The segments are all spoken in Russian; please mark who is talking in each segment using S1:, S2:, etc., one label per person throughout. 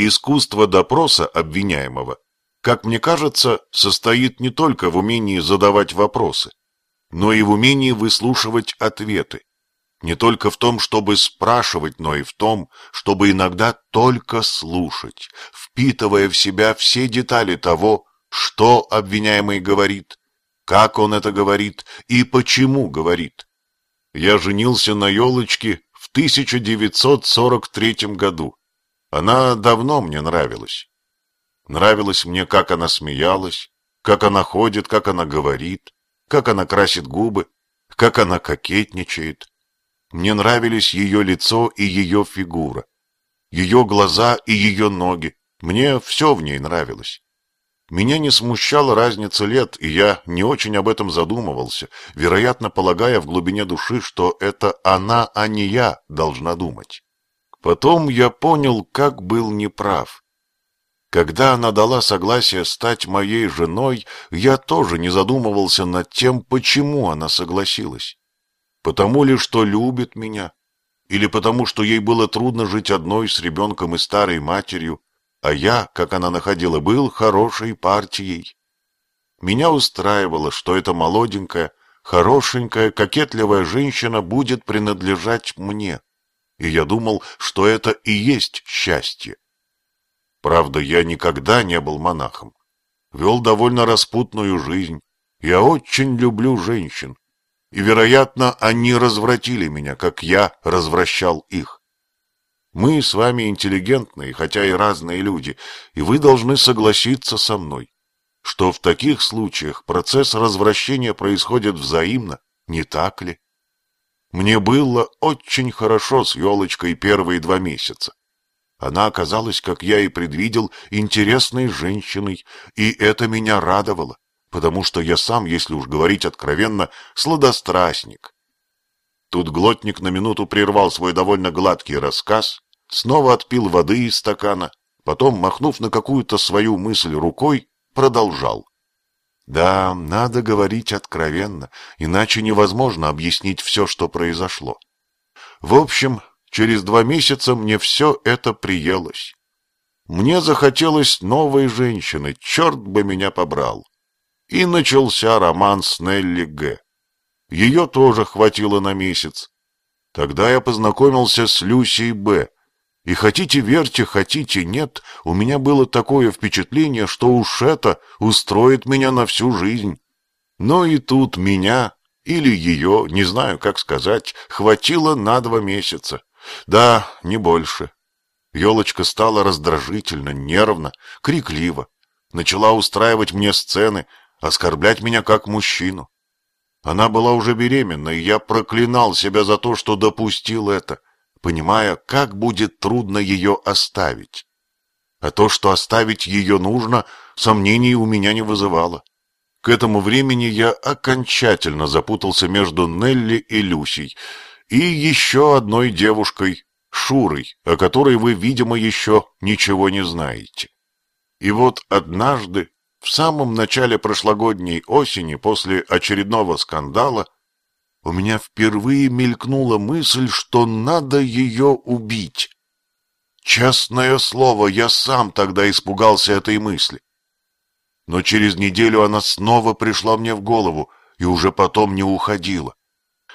S1: Искусство допроса обвиняемого, как мне кажется, состоит не только в умении задавать вопросы, но и в умении выслушивать ответы. Не только в том, чтобы спрашивать, но и в том, чтобы иногда только слушать, впитывая в себя все детали того, что обвиняемый говорит, как он это говорит и почему говорит. Я женился на елочке в 1943 году. Она давно мне нравилась. Нравилось мне, как она смеялась, как она ходит, как она говорит, как она красит губы, как она кокетничает. Мне нравились ее лицо и ее фигура, ее глаза и ее ноги. Мне все в ней нравилось. Меня не смущала разница лет, и я не очень об этом задумывался, вероятно, полагая в глубине души, что это она, а не я, должна думать. Потом я понял, как был неправ. Когда она дала согласие стать моей женой, я тоже не задумывался над тем, почему она согласилась. Потому ли, что любит меня, или потому, что ей было трудно жить одной с ребенком и старой матерью, а я, как она находила, был хорошей партией. Меня устраивало, что эта молоденькая, хорошенькая, кокетливая женщина будет принадлежать мне, и я думал, что это и есть счастье. Правда, я никогда не был монахом. Вел довольно распутную жизнь. Я очень люблю женщин. И, вероятно, они развратили меня, как я развращал их. Мы с вами интеллигентные, хотя и разные люди, и вы должны согласиться со мной, что в таких случаях процесс развращения происходит взаимно, не так ли? Мне было очень хорошо с елочкой первые два месяца. Она оказалась, как я и предвидел, интересной женщиной, и это меня радовало, потому что я сам, если уж говорить откровенно, сладострастник. Тут глотник на минуту прервал свой довольно гладкий рассказ, снова отпил воды из стакана, потом, махнув на какую-то свою мысль рукой, продолжал. Да, надо говорить откровенно, иначе невозможно объяснить все, что произошло. В общем, Через два месяца мне все это приелось. Мне захотелось новой женщины, черт бы меня побрал. И начался роман с Нелли Г. Ее тоже хватило на месяц. Тогда я познакомился с Люсией Б. И хотите верьте, хотите нет, у меня было такое впечатление, что уж это устроит меня на всю жизнь. Но и тут меня, или ее, не знаю, как сказать, хватило на два месяца. Да, не больше. Елочка стала раздражительно, нервно, крикливо. Начала устраивать мне сцены, оскорблять меня как мужчину. Она была уже беременна, и я проклинал себя за то, что допустил это, понимая, как будет трудно ее оставить. А то, что оставить ее нужно, сомнений у меня не вызывало. К этому времени я окончательно запутался между Нелли и Люсей, и еще одной девушкой, Шурой, о которой вы, видимо, еще ничего не знаете. И вот однажды, в самом начале прошлогодней осени, после очередного скандала, у меня впервые мелькнула мысль, что надо ее убить. Честное слово, я сам тогда испугался этой мысли. Но через неделю она снова пришла мне в голову и уже потом не уходила.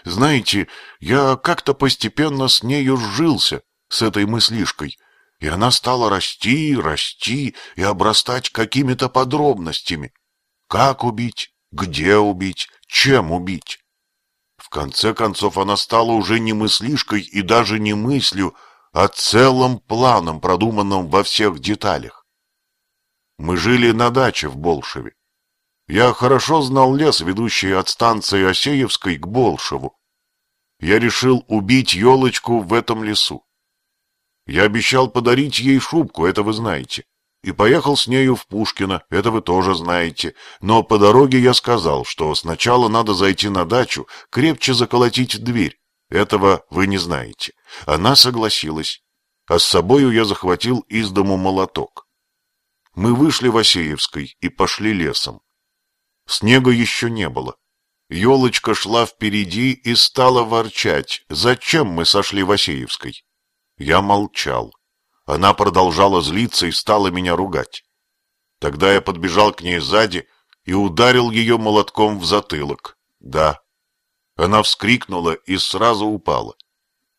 S1: Знаете, я как-то постепенно с нею сжился, с этой мыслишкой, и она стала расти, расти и обрастать какими-то подробностями. Как убить, где убить, чем убить. Конце концов, она стала уже не мыслишкой и даже не мыслью, а целым планом, продуманным во всех деталях. Мы жили на даче в Болшеве. Я хорошо знал лес, ведущий от станции Осеевской к Болшеву. Я решил убить елочку в этом лесу. Я обещал подарить ей шубку, это вы знаете. И поехал с нею в Пушкино, это вы тоже знаете. Но по дороге я сказал, что сначала надо зайти на дачу, крепче заколотить дверь. Этого вы не знаете. Она согласилась. А с собою я захватил из дому молоток. Мы вышли в Осеевской и пошли лесом. Снега еще не было. Елочка шла впереди и стала ворчать, зачем мы сошли в Осеевской. Я молчал. Она продолжала злиться и стала меня ругать. Тогда я подбежал к ней сзади и ударил ее молотком в затылок. Да. Она вскрикнула и сразу упала.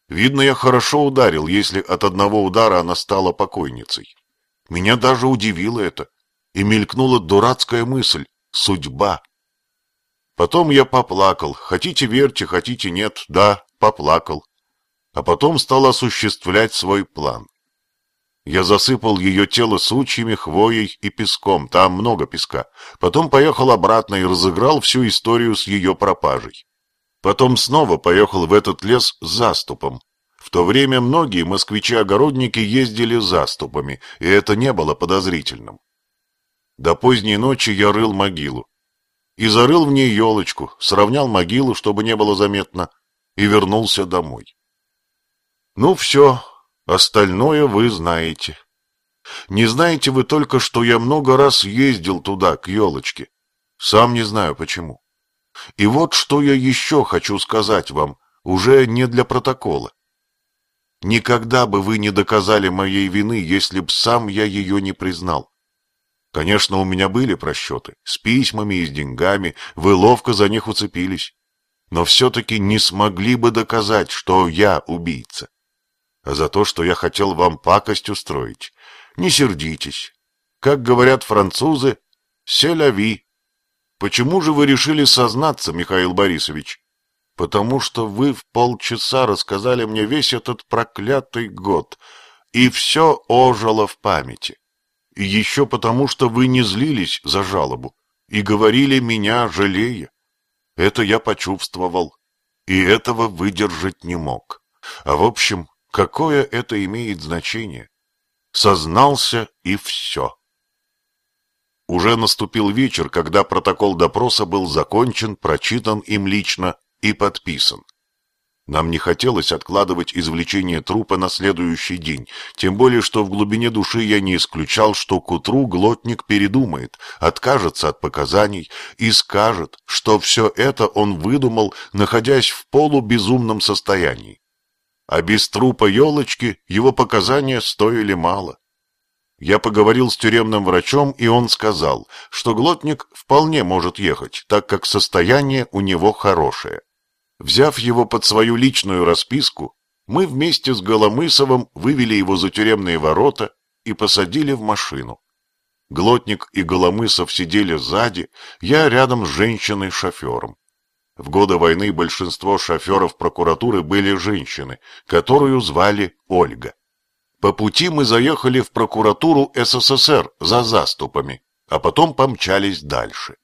S1: Видно, я хорошо ударил, если от одного удара она стала покойницей. Меня даже удивило это, и мелькнула дурацкая мысль — судьба. Потом я поплакал, хотите верьте, хотите нет, да, поплакал. А потом стал осуществлять свой план. Я засыпал ее тело сучьями, хвоей и песком, там много песка. Потом поехал обратно и разыграл всю историю с ее пропажей. Потом снова поехал в этот лес заступом. В то время многие москвичи-огородники ездили заступами, и это не было подозрительным. До поздней ночи я рыл могилу. И зарыл в ней елочку, сравнял могилу, чтобы не было заметно, и вернулся домой. Ну все, остальное вы знаете. Не знаете вы только, что я много раз ездил туда, к елочке. Сам не знаю почему. И вот что я еще хочу сказать вам, уже не для протокола. Никогда бы вы не доказали моей вины, если б сам я ее не признал. Конечно, у меня были просчеты, с письмами и с деньгами, вы ловко за них уцепились. Но все-таки не смогли бы доказать, что я убийца. А за то, что я хотел вам пакость устроить, не сердитесь. Как говорят французы, «селяви», Почему же вы решили сознаться, Михаил Борисович? Потому что вы в полчаса рассказали мне весь этот проклятый год, и все ожило в памяти. И еще потому, что вы не злились за жалобу и говорили меня, жалея. Это я почувствовал, и этого выдержать не мог. А в общем, какое это имеет значение? Сознался и все. Уже наступил вечер, когда протокол допроса был закончен, прочитан им лично и подписан. Нам не хотелось откладывать извлечение трупа на следующий день, тем более, что в глубине души я не исключал, что к утру глотник передумает, откажется от показаний и скажет, что все это он выдумал, находясь в полубезумном состоянии. А без трупа елочки его показания стоили мало. Я поговорил с тюремным врачом, и он сказал, что глотник вполне может ехать, так как состояние у него хорошее. Взяв его под свою личную расписку, мы вместе с Голомысовым вывели его за тюремные ворота и посадили в машину. Глотник и Голомысов сидели сзади, я рядом с женщиной-шофером. В годы войны большинство шоферов прокуратуры были женщины, которую звали Ольга. По пути мы заехали в прокуратуру СССР за заступами, а потом помчались дальше.